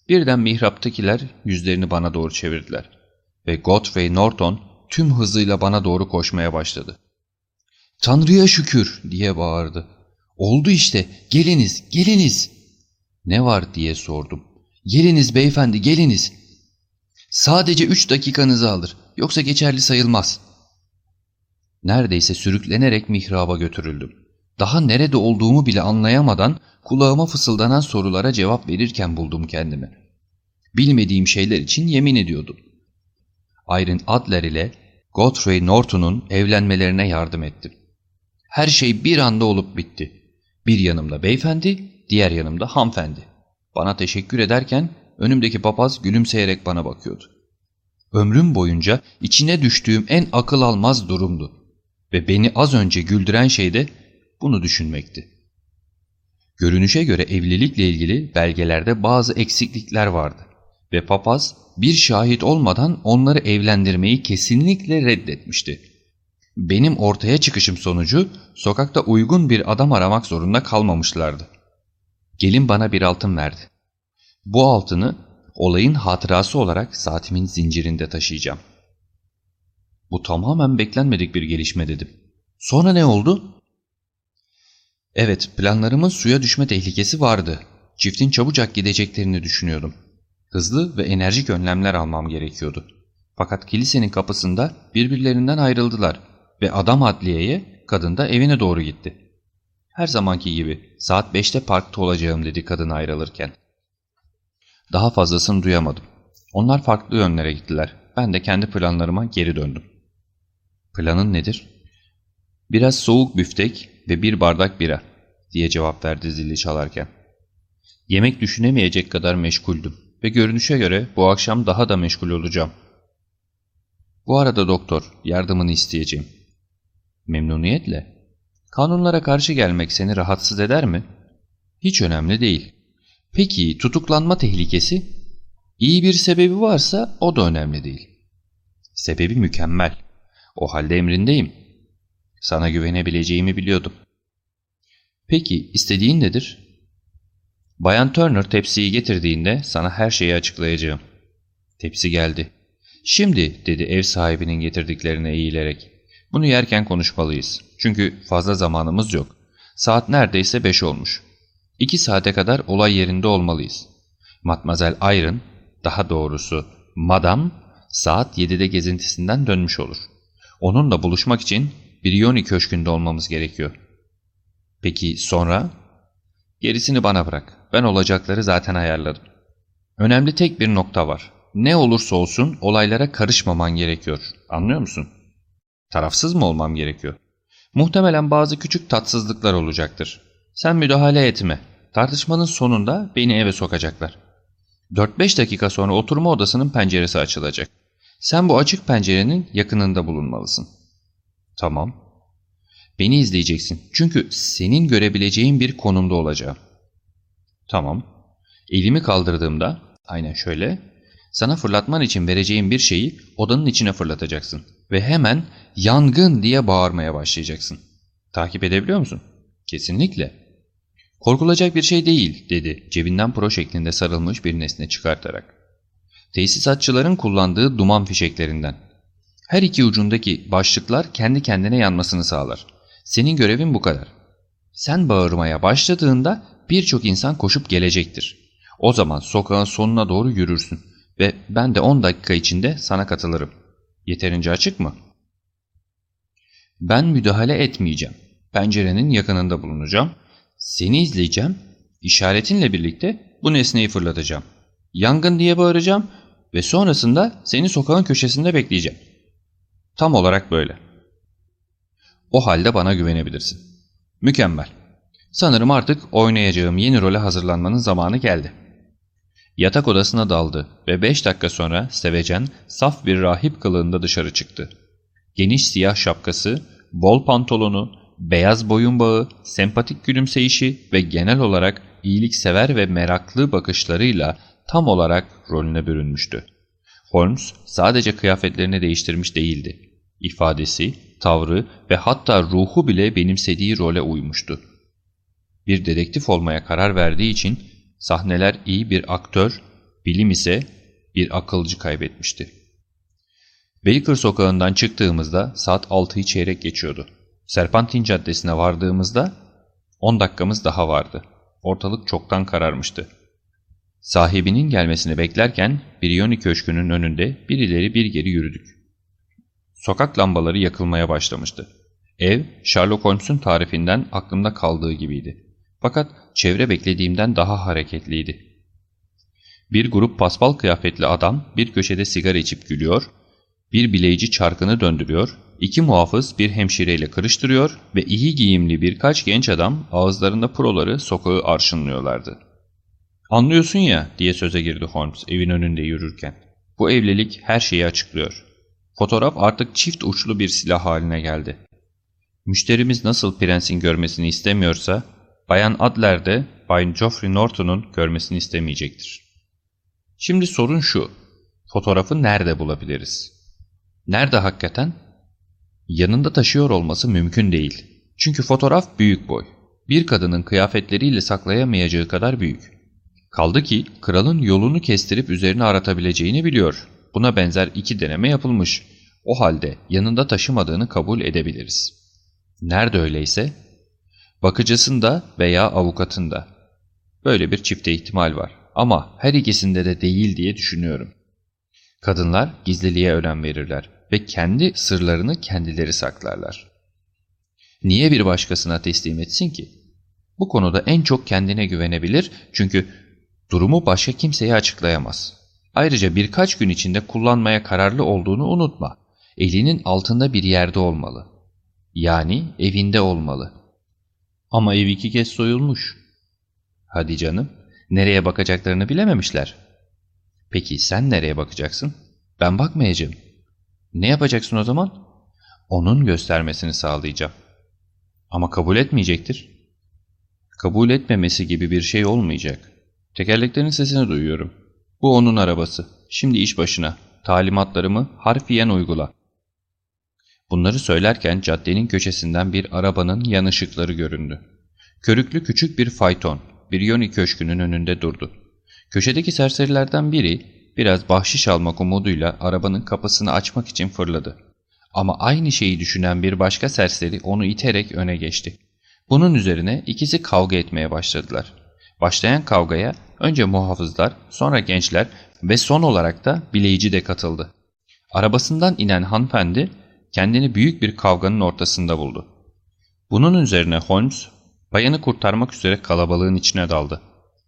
Birden mihraptakiler yüzlerini bana doğru çevirdiler. Ve Godfrey Norton tüm hızıyla bana doğru koşmaya başladı. ''Tanrı'ya şükür!'' diye bağırdı. ''Oldu işte, geliniz, geliniz!'' ''Ne var?'' diye sordum. ''Geliniz beyefendi, geliniz!'' ''Sadece üç dakikanızı alır, yoksa geçerli sayılmaz.'' Neredeyse sürüklenerek mihraba götürüldüm. Daha nerede olduğumu bile anlayamadan kulağıma fısıldanan sorulara cevap verirken buldum kendimi. Bilmediğim şeyler için yemin ediyordum. Irene Adler ile Godfrey Norton'un evlenmelerine yardım ettim. Her şey bir anda olup bitti. Bir yanımda beyefendi, diğer yanımda hanımefendi. Bana teşekkür ederken önümdeki papaz gülümseyerek bana bakıyordu. Ömrüm boyunca içine düştüğüm en akıl almaz durumdu. Ve beni az önce güldüren şey de bunu düşünmekti. Görünüşe göre evlilikle ilgili belgelerde bazı eksiklikler vardı ve papaz bir şahit olmadan onları evlendirmeyi kesinlikle reddetmişti. Benim ortaya çıkışım sonucu sokakta uygun bir adam aramak zorunda kalmamışlardı. Gelin bana bir altın verdi. Bu altını olayın hatırası olarak saatimin zincirinde taşıyacağım. Bu tamamen beklenmedik bir gelişme dedim. Sonra ne oldu? Evet, planlarımın suya düşme tehlikesi vardı. Çiftin çabucak gideceklerini düşünüyordum. Hızlı ve enerjik önlemler almam gerekiyordu. Fakat kilisenin kapısında birbirlerinden ayrıldılar ve adam adliyeye, kadın da evine doğru gitti. Her zamanki gibi saat 5'te parkta olacağım dedi kadın ayrılırken. Daha fazlasını duyamadım. Onlar farklı yönlere gittiler ben de kendi planlarıma geri döndüm. Planın nedir? Biraz soğuk büftek ve bir bardak bira diye cevap verdi zili çalarken. Yemek düşünemeyecek kadar meşguldüm ve görünüşe göre bu akşam daha da meşgul olacağım. Bu arada doktor, yardımını isteyeceğim. Memnuniyetle. Kanunlara karşı gelmek seni rahatsız eder mi? Hiç önemli değil. Peki tutuklanma tehlikesi? İyi bir sebebi varsa o da önemli değil. Sebebi mükemmel. O halde emrindeyim. Sana güvenebileceğimi biliyordum. Peki istediğin nedir? Bayan Turner tepsiyi getirdiğinde sana her şeyi açıklayacağım. Tepsi geldi. Şimdi dedi ev sahibinin getirdiklerine eğilerek. Bunu yerken konuşmalıyız. Çünkü fazla zamanımız yok. Saat neredeyse beş olmuş. İki saate kadar olay yerinde olmalıyız. Matmazel Iron, daha doğrusu Madam, saat 7'de gezintisinden dönmüş olur. Onunla buluşmak için Brioni Köşkü'nde olmamız gerekiyor. Peki sonra? Gerisini bana bırak. Ben olacakları zaten ayarladım. Önemli tek bir nokta var. Ne olursa olsun olaylara karışmaman gerekiyor. Anlıyor musun? Tarafsız mı olmam gerekiyor? Muhtemelen bazı küçük tatsızlıklar olacaktır. Sen müdahale etme. Tartışmanın sonunda beni eve sokacaklar. 4-5 dakika sonra oturma odasının penceresi açılacak. Sen bu açık pencerenin yakınında bulunmalısın. Tamam. Beni izleyeceksin. Çünkü senin görebileceğin bir konumda olacağım. Tamam. Elimi kaldırdığımda, aynen şöyle, sana fırlatman için vereceğim bir şeyi odanın içine fırlatacaksın. Ve hemen yangın diye bağırmaya başlayacaksın. Takip edebiliyor musun? Kesinlikle. Korkulacak bir şey değil dedi cebinden pro şeklinde sarılmış bir nesne çıkartarak. Tesisatçıların kullandığı duman fişeklerinden. Her iki ucundaki başlıklar kendi kendine yanmasını sağlar. Senin görevin bu kadar. Sen bağırmaya başladığında birçok insan koşup gelecektir. O zaman sokağın sonuna doğru yürürsün ve ben de 10 dakika içinde sana katılırım. Yeterince açık mı? Ben müdahale etmeyeceğim. Pencerenin yakınında bulunacağım. Seni izleyeceğim. İşaretinle birlikte bu nesneyi fırlatacağım. Yangın diye bağıracağım ve sonrasında seni sokağın köşesinde bekleyeceğim. Tam olarak böyle. O halde bana güvenebilirsin. Mükemmel. Sanırım artık oynayacağım yeni role hazırlanmanın zamanı geldi. Yatak odasına daldı ve beş dakika sonra sevecen, saf bir rahip kılığında dışarı çıktı. Geniş siyah şapkası, bol pantolonu, beyaz boyun bağı, sempatik gülümseyişi ve genel olarak iyiliksever ve meraklı bakışlarıyla tam olarak rolüne bürünmüştü. Holmes sadece kıyafetlerini değiştirmiş değildi. İfadesi, tavrı ve hatta ruhu bile benimsediği role uymuştu. Bir dedektif olmaya karar verdiği için sahneler iyi bir aktör, bilim ise bir akılcı kaybetmişti. Baker sokağından çıktığımızda saat 6'yı çeyrek geçiyordu. Serpantin Caddesi'ne vardığımızda 10 dakikamız daha vardı. Ortalık çoktan kararmıştı. Sahibinin gelmesini beklerken Brioni Köşkü'nün önünde bir ileri bir geri yürüdük. Sokak lambaları yakılmaya başlamıştı. Ev, Sherlock Holmes'un tarifinden aklımda kaldığı gibiydi. Fakat çevre beklediğimden daha hareketliydi. Bir grup paspal kıyafetli adam bir köşede sigara içip gülüyor, bir bileyci çarkını döndürüyor, iki muhafız bir hemşireyle kırıştırıyor ve iyi giyimli birkaç genç adam ağızlarında proları sokağı arşınlıyorlardı. ''Anlıyorsun ya'' diye söze girdi Holmes evin önünde yürürken. ''Bu evlilik her şeyi açıklıyor. Fotoğraf artık çift uçlu bir silah haline geldi. Müşterimiz nasıl prensin görmesini istemiyorsa, Bayan Adler de Bay Geoffrey Norton'un görmesini istemeyecektir. Şimdi sorun şu, fotoğrafı nerede bulabiliriz? Nerede hakikaten? Yanında taşıyor olması mümkün değil. Çünkü fotoğraf büyük boy. Bir kadının kıyafetleriyle saklayamayacağı kadar büyük. Kaldı ki kralın yolunu kestirip üzerine aratabileceğini biliyor. Buna benzer iki deneme yapılmış. O halde yanında taşımadığını kabul edebiliriz. Nerede öyleyse? Bakıcısında veya avukatında. Böyle bir çifte ihtimal var. Ama her ikisinde de değil diye düşünüyorum. Kadınlar gizliliğe önem verirler ve kendi sırlarını kendileri saklarlar. Niye bir başkasına teslim etsin ki? Bu konuda en çok kendine güvenebilir çünkü durumu başka kimseye açıklayamaz. Ayrıca birkaç gün içinde kullanmaya kararlı olduğunu unutma. Elinin altında bir yerde olmalı. Yani evinde olmalı. Ama ev iki kez soyulmuş. Hadi canım, nereye bakacaklarını bilememişler. Peki sen nereye bakacaksın? Ben bakmayacağım. Ne yapacaksın o zaman? Onun göstermesini sağlayacağım. Ama kabul etmeyecektir. Kabul etmemesi gibi bir şey olmayacak. Tekerleklerin sesini duyuyorum. Bu onun arabası. Şimdi iş başına. Talimatlarımı harfiyen uygula. Bunları söylerken caddenin köşesinden bir arabanın yan ışıkları göründü. Körüklü küçük bir fayton, bir yoni köşkünün önünde durdu. Köşedeki serserilerden biri biraz bahşiş almak umuduyla arabanın kapısını açmak için fırladı. Ama aynı şeyi düşünen bir başka serseri onu iterek öne geçti. Bunun üzerine ikisi kavga etmeye başladılar. Başlayan kavgaya önce muhafızlar, sonra gençler ve son olarak da bileyici de katıldı. Arabasından inen hanımefendi kendini büyük bir kavganın ortasında buldu. Bunun üzerine Holmes bayanı kurtarmak üzere kalabalığın içine daldı.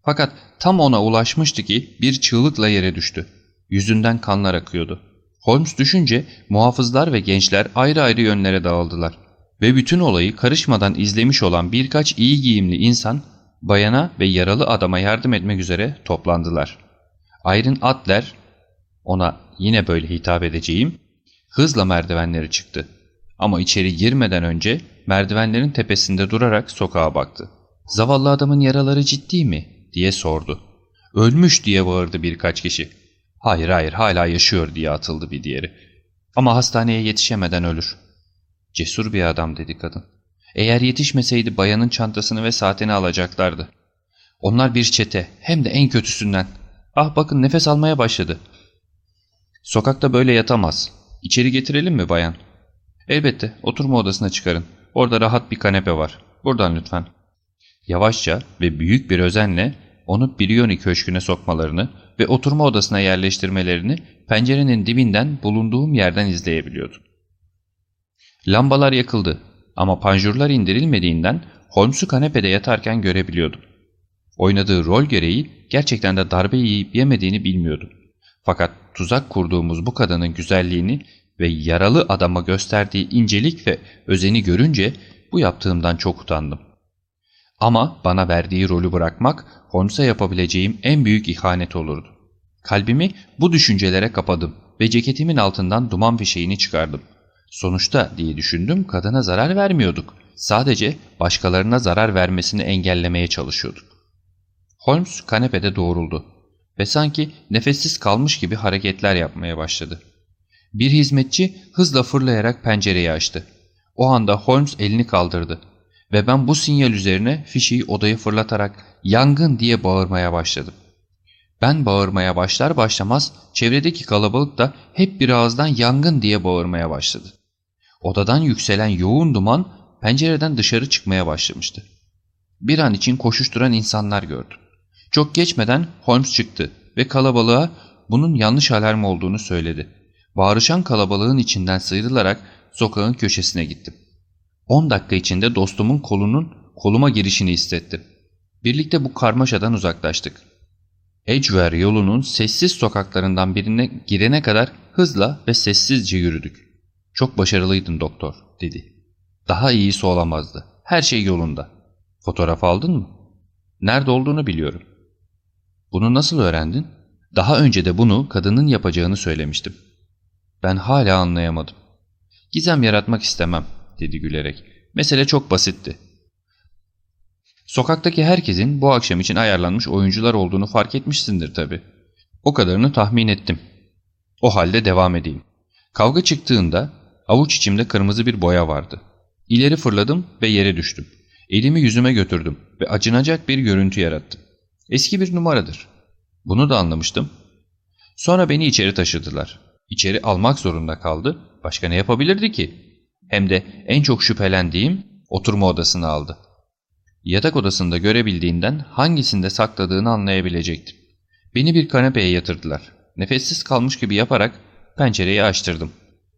Fakat tam ona ulaşmıştı ki bir çığlıkla yere düştü. Yüzünden kanlar akıyordu. Holmes düşünce muhafızlar ve gençler ayrı ayrı yönlere dağıldılar. Ve bütün olayı karışmadan izlemiş olan birkaç iyi giyimli insan bayana ve yaralı adama yardım etmek üzere toplandılar. Iron Adler, ona yine böyle hitap edeceğim, hızla merdivenleri çıktı. Ama içeri girmeden önce merdivenlerin tepesinde durarak sokağa baktı. Zavallı adamın yaraları ciddi mi? Diye sordu. Ölmüş diye bağırdı birkaç kişi. Hayır hayır hala yaşıyor diye atıldı bir diğeri. Ama hastaneye yetişemeden ölür. Cesur bir adam dedi kadın. Eğer yetişmeseydi bayanın çantasını ve saatini alacaklardı. Onlar bir çete hem de en kötüsünden. Ah bakın nefes almaya başladı. Sokakta böyle yatamaz. İçeri getirelim mi bayan? Elbette oturma odasına çıkarın. Orada rahat bir kanepe var. Buradan lütfen. Yavaşça ve büyük bir özenle onu Brioni köşküne sokmalarını ve oturma odasına yerleştirmelerini pencerenin dibinden bulunduğum yerden izleyebiliyordum. Lambalar yakıldı ama panjurlar indirilmediğinden Holmes'u kanepede yatarken görebiliyordum. Oynadığı rol gereği gerçekten de darbe yiyip yemediğini bilmiyordum. Fakat tuzak kurduğumuz bu kadının güzelliğini ve yaralı adama gösterdiği incelik ve özeni görünce bu yaptığımdan çok utandım. Ama bana verdiği rolü bırakmak Holmes'a yapabileceğim en büyük ihanet olurdu. Kalbimi bu düşüncelere kapadım ve ceketimin altından duman fişeğini çıkardım. Sonuçta diye düşündüm kadına zarar vermiyorduk. Sadece başkalarına zarar vermesini engellemeye çalışıyorduk. Holmes kanepede doğruldu ve sanki nefessiz kalmış gibi hareketler yapmaya başladı. Bir hizmetçi hızla fırlayarak pencereyi açtı. O anda Holmes elini kaldırdı ve ben bu sinyal üzerine fişeyi odaya fırlatarak yangın diye bağırmaya başladım. Ben bağırmaya başlar başlamaz çevredeki kalabalık da hep bir ağızdan yangın diye bağırmaya başladı. Odadan yükselen yoğun duman pencereden dışarı çıkmaya başlamıştı. Bir an için koşuşturan insanlar gördüm. Çok geçmeden Holmes çıktı ve kalabalığa bunun yanlış alarm olduğunu söyledi. Bağırışan kalabalığın içinden sıyrılarak sokağın köşesine gittim. 10 dakika içinde dostumun kolunun koluma girişini hissettim. Birlikte bu karmaşadan uzaklaştık. Edgware yolunun sessiz sokaklarından birine girene kadar hızla ve sessizce yürüdük. Çok başarılıydın doktor, dedi. Daha iyisi olamazdı. Her şey yolunda. Fotoğraf aldın mı? Nerede olduğunu biliyorum. Bunu nasıl öğrendin? Daha önce de bunu kadının yapacağını söylemiştim. Ben hala anlayamadım. Gizem yaratmak istemem, dedi gülerek. Mesele çok basitti. Sokaktaki herkesin bu akşam için ayarlanmış oyuncular olduğunu fark etmişsindir tabii. O kadarını tahmin ettim. O halde devam edeyim. Kavga çıktığında avuç içimde kırmızı bir boya vardı. İleri fırladım ve yere düştüm. Elimi yüzüme götürdüm ve acınacak bir görüntü yarattım. Eski bir numaradır. Bunu da anlamıştım. Sonra beni içeri taşıdılar. İçeri almak zorunda kaldı. Başka ne yapabilirdi ki? Hem de en çok şüphelendiğim oturma odasını aldı. Yatak odasında görebildiğinden hangisinde sakladığını anlayabilecektim. Beni bir kanepeye yatırdılar. Nefessiz kalmış gibi yaparak pencereyi açtırdım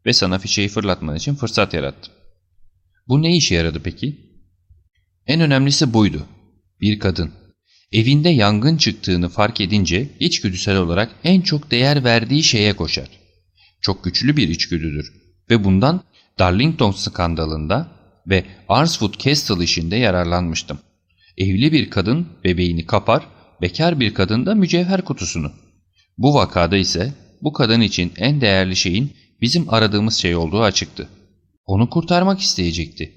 ve sana fişeği fırlatman için fırsat yarattım. Bu ne işe yaradı peki? En önemlisi buydu. Bir kadın. Evinde yangın çıktığını fark edince içgüdüsel olarak en çok değer verdiği şeye koşar. Çok güçlü bir içgüdüdür ve bundan Darlington skandalında ve Arswood Castle işinde yararlanmıştım. Evli bir kadın bebeğini kapar, bekar bir kadın da mücevher kutusunu. Bu vakada ise bu kadın için en değerli şeyin bizim aradığımız şey olduğu açıktı. Onu kurtarmak isteyecekti.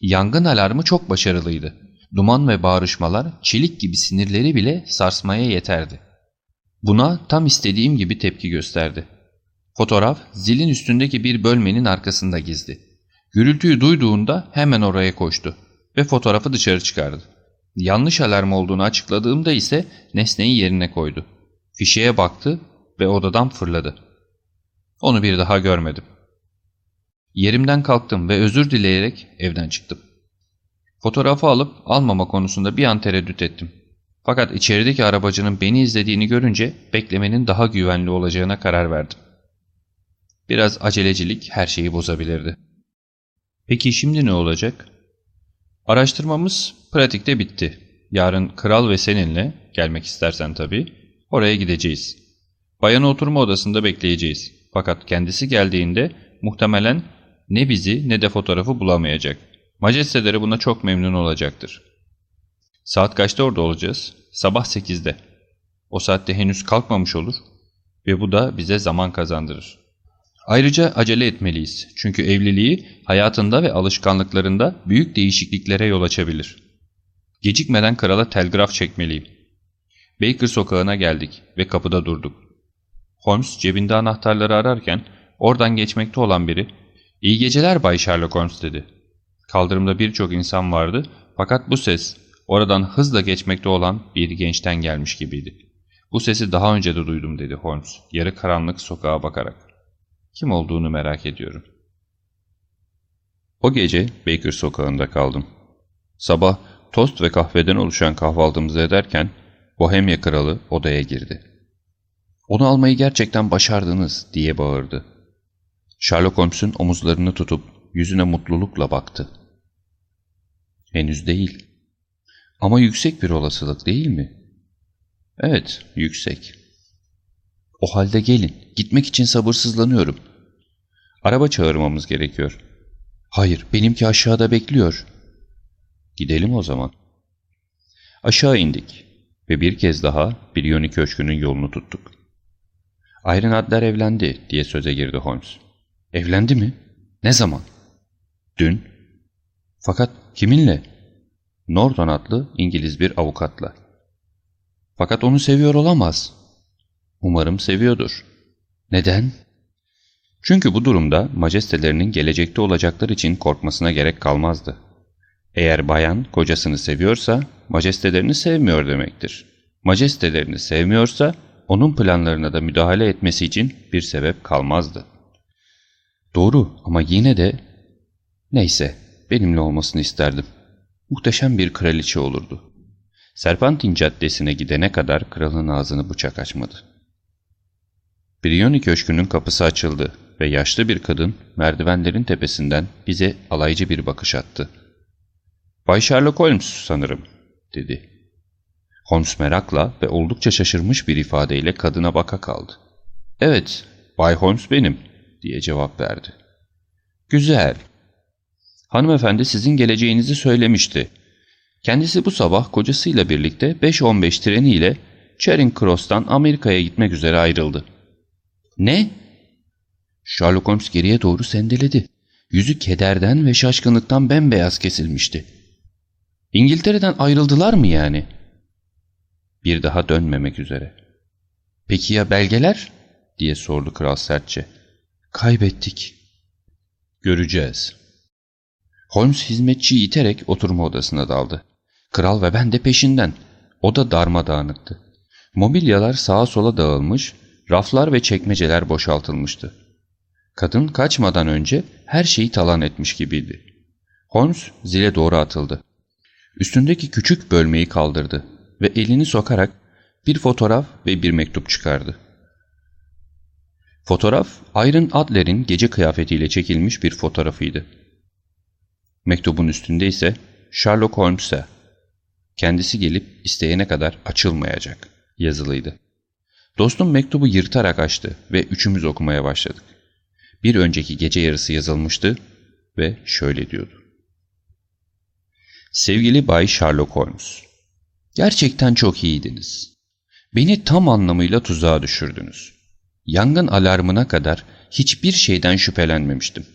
Yangın alarmı çok başarılıydı. Duman ve bağrışmalar çelik gibi sinirleri bile sarsmaya yeterdi. Buna tam istediğim gibi tepki gösterdi. Fotoğraf zilin üstündeki bir bölmenin arkasında gizli. Gürültüyü duyduğunda hemen oraya koştu ve fotoğrafı dışarı çıkardı. Yanlış alarm olduğunu açıkladığımda ise nesneyi yerine koydu. Fişeye baktı ve odadan fırladı. Onu bir daha görmedim. Yerimden kalktım ve özür dileyerek evden çıktım. Fotoğrafı alıp almama konusunda bir an tereddüt ettim. Fakat içerideki arabacının beni izlediğini görünce beklemenin daha güvenli olacağına karar verdim. Biraz acelecilik her şeyi bozabilirdi. Peki şimdi ne olacak? Araştırmamız pratikte bitti. Yarın kral ve seninle, gelmek istersen tabii, oraya gideceğiz. Bayanı oturma odasında bekleyeceğiz. Fakat kendisi geldiğinde muhtemelen ne bizi ne de fotoğrafı bulamayacak. Majesteleri buna çok memnun olacaktır. Saat kaçta orada olacağız? Sabah 8'de. O saatte henüz kalkmamış olur ve bu da bize zaman kazandırır. Ayrıca acele etmeliyiz. Çünkü evliliği hayatında ve alışkanlıklarında büyük değişikliklere yol açabilir. Gecikmeden krala telgraf çekmeliyim. Baker sokağına geldik ve kapıda durduk. Holmes cebinde anahtarları ararken oradan geçmekte olan biri ''İyi geceler Bay Sherlock Holmes'' dedi. Kaldırımda birçok insan vardı fakat bu ses oradan hızla geçmekte olan bir gençten gelmiş gibiydi. Bu sesi daha önce de duydum dedi Holmes yarı karanlık sokağa bakarak. Kim olduğunu merak ediyorum. O gece Baker sokağında kaldım. Sabah tost ve kahveden oluşan kahvaltımızı ederken Bohemya kralı odaya girdi. Onu almayı gerçekten başardınız diye bağırdı. Sherlock Holmes'un omuzlarını tutup yüzüne mutlulukla baktı. Henüz değil. Ama yüksek bir olasılık değil mi? Evet, yüksek. O halde gelin. Gitmek için sabırsızlanıyorum. Araba çağırmamız gerekiyor. Hayır, benimki aşağıda bekliyor. Gidelim o zaman. Aşağı indik ve bir kez daha Brioni Köşkü'nün yolunu tuttuk. Iron Adler evlendi diye söze girdi Holmes. Evlendi mi? Ne zaman? Dün. Fakat kiminle? Norton adlı İngiliz bir avukatla. Fakat onu seviyor olamaz. Umarım seviyordur. Neden? Çünkü bu durumda majestelerinin gelecekte olacaklar için korkmasına gerek kalmazdı. Eğer bayan kocasını seviyorsa majestelerini sevmiyor demektir. Majestelerini sevmiyorsa onun planlarına da müdahale etmesi için bir sebep kalmazdı. Doğru ama yine de... Neyse benimle olmasını isterdim. Muhteşem bir kraliçe olurdu. Serpantin Caddesi'ne gidene kadar kralın ağzını bıçak açmadı. Brioni Köşkü'nün kapısı açıldı ve yaşlı bir kadın merdivenlerin tepesinden bize alaycı bir bakış attı. ''Bay Sherlock Holmes sanırım.'' dedi. Holmes merakla ve oldukça şaşırmış bir ifadeyle kadına baka kaldı. ''Evet, Bay Holmes benim.'' diye cevap verdi. ''Güzel. Hanımefendi sizin geleceğinizi söylemişti. Kendisi bu sabah kocasıyla birlikte 5.15 treniyle Charing Cross'tan Amerika'ya gitmek üzere ayrıldı. Ne? Sherlock Holmes geriye doğru sendeledi. Yüzü kederden ve şaşkınlıktan bembeyaz kesilmişti. İngiltere'den ayrıldılar mı yani? Bir daha dönmemek üzere. Peki ya belgeler? diye sordu kral sertçe. Kaybettik. Göreceğiz. Holmes hizmetçiyi iterek oturma odasına daldı. Kral ve ben de peşinden. O da darmadağınıktı. Mobilyalar sağa sola dağılmış, raflar ve çekmeceler boşaltılmıştı. Kadın kaçmadan önce her şeyi talan etmiş gibiydi. Holmes zile doğru atıldı. Üstündeki küçük bölmeyi kaldırdı ve elini sokarak bir fotoğraf ve bir mektup çıkardı. Fotoğraf, Iron Adler'in gece kıyafetiyle çekilmiş bir fotoğrafıydı. Mektubun üstünde ise Sherlock Holmes'e kendisi gelip isteyene kadar açılmayacak yazılıydı. Dostum mektubu yırtarak açtı ve üçümüz okumaya başladık. Bir önceki gece yarısı yazılmıştı ve şöyle diyordu. Sevgili Bay Sherlock Holmes, gerçekten çok iyiydiniz. Beni tam anlamıyla tuzağa düşürdünüz. Yangın alarmına kadar hiçbir şeyden şüphelenmemiştim.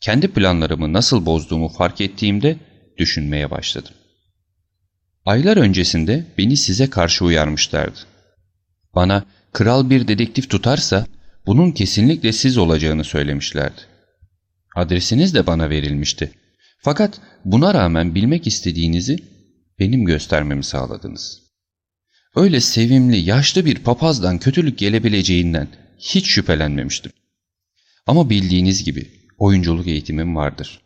Kendi planlarımı nasıl bozduğumu fark ettiğimde düşünmeye başladım. Aylar öncesinde beni size karşı uyarmışlardı. Bana kral bir dedektif tutarsa bunun kesinlikle siz olacağını söylemişlerdi. Adresiniz de bana verilmişti. Fakat buna rağmen bilmek istediğinizi benim göstermemi sağladınız. Öyle sevimli, yaşlı bir papazdan kötülük gelebileceğinden hiç şüphelenmemiştim. Ama bildiğiniz gibi oyunculuk eğitimim vardır.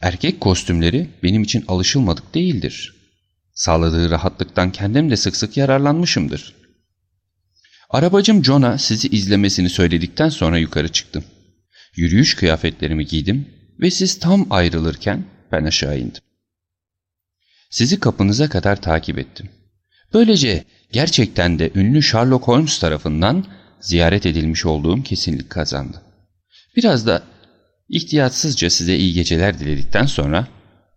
Erkek kostümleri benim için alışılmadık değildir. Sağladığı rahatlıktan kendim de sık sık yararlanmışımdır. Arabacım John'a sizi izlemesini söyledikten sonra yukarı çıktım. Yürüyüş kıyafetlerimi giydim ve siz tam ayrılırken ben aşağı indim. Sizi kapınıza kadar takip ettim. Böylece gerçekten de ünlü Sherlock Holmes tarafından ziyaret edilmiş olduğum kesinlik kazandı. Biraz da ihtiyatsızca size iyi geceler diledikten sonra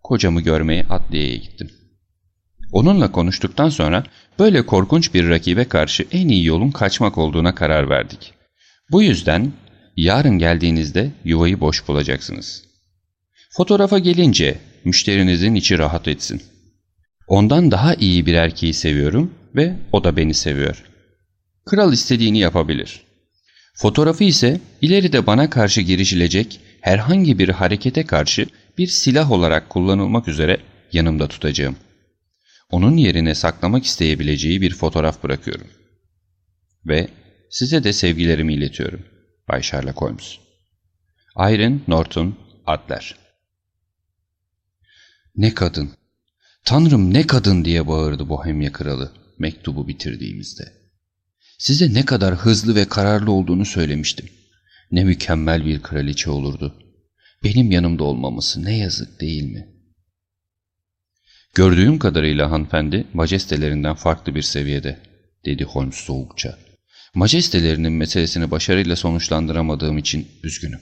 kocamı görmeye adliyeye gittim. Onunla konuştuktan sonra böyle korkunç bir rakibe karşı en iyi yolun kaçmak olduğuna karar verdik. Bu yüzden yarın geldiğinizde yuvayı boş bulacaksınız. Fotoğrafa gelince müşterinizin içi rahat etsin. Ondan daha iyi bir erkeği seviyorum ve o da beni seviyor. Kral istediğini yapabilir. Fotoğrafı ise ileride bana karşı girişilecek herhangi bir harekete karşı bir silah olarak kullanılmak üzere yanımda tutacağım. Onun yerine saklamak isteyebileceği bir fotoğraf bırakıyorum. Ve size de sevgilerimi iletiyorum. Bay Sherlock Holmes. Irene Norton Adler Ne kadın, Tanrım ne kadın diye bağırdı Bohemya kralı mektubu bitirdiğimizde. Size ne kadar hızlı ve kararlı olduğunu söylemiştim. Ne mükemmel bir kraliçe olurdu. Benim yanımda olmaması ne yazık değil mi? Gördüğüm kadarıyla hanımefendi majestelerinden farklı bir seviyede, dedi Holmes soğukça. Majestelerinin meselesini başarıyla sonuçlandıramadığım için üzgünüm.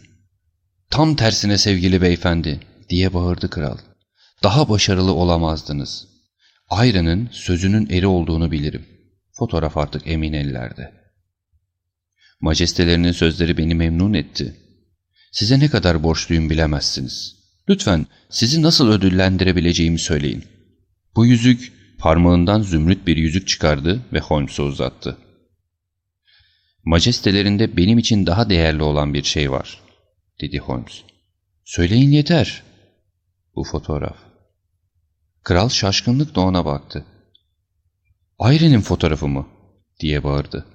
Tam tersine sevgili beyefendi, diye bağırdı kral. Daha başarılı olamazdınız. Ayrı'nın sözünün eri olduğunu bilirim. Fotoğraf artık emin ellerde. Majestelerinin sözleri beni memnun etti. Size ne kadar borçluyum bilemezsiniz. Lütfen sizi nasıl ödüllendirebileceğimi söyleyin. Bu yüzük parmağından zümrüt bir yüzük çıkardı ve Holmes'a uzattı. Majestelerinde benim için daha değerli olan bir şey var, dedi Holmes. Söyleyin yeter. Bu fotoğraf. Kral şaşkınlıkla ona baktı. Ayren'in fotoğrafı mı? diye bağırdı.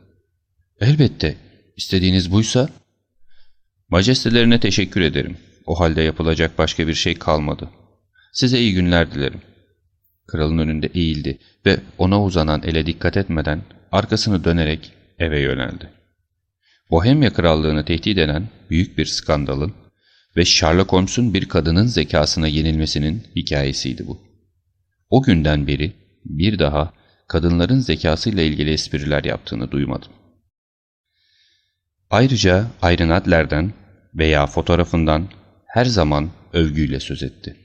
Elbette, istediğiniz buysa. Majestelerine teşekkür ederim. O halde yapılacak başka bir şey kalmadı. Size iyi günler dilerim. Kralın önünde eğildi ve ona uzanan ele dikkat etmeden arkasını dönerek eve yöneldi. Bohemya krallığını tehdit eden büyük bir skandalın ve Sherlock Holmes'un bir kadının zekasına yenilmesinin hikayesiydi bu. O günden beri bir daha kadınların zekasıyla ilgili espriler yaptığını duymadım. Ayrıca Irene Adler'den veya fotoğrafından her zaman övgüyle söz etti.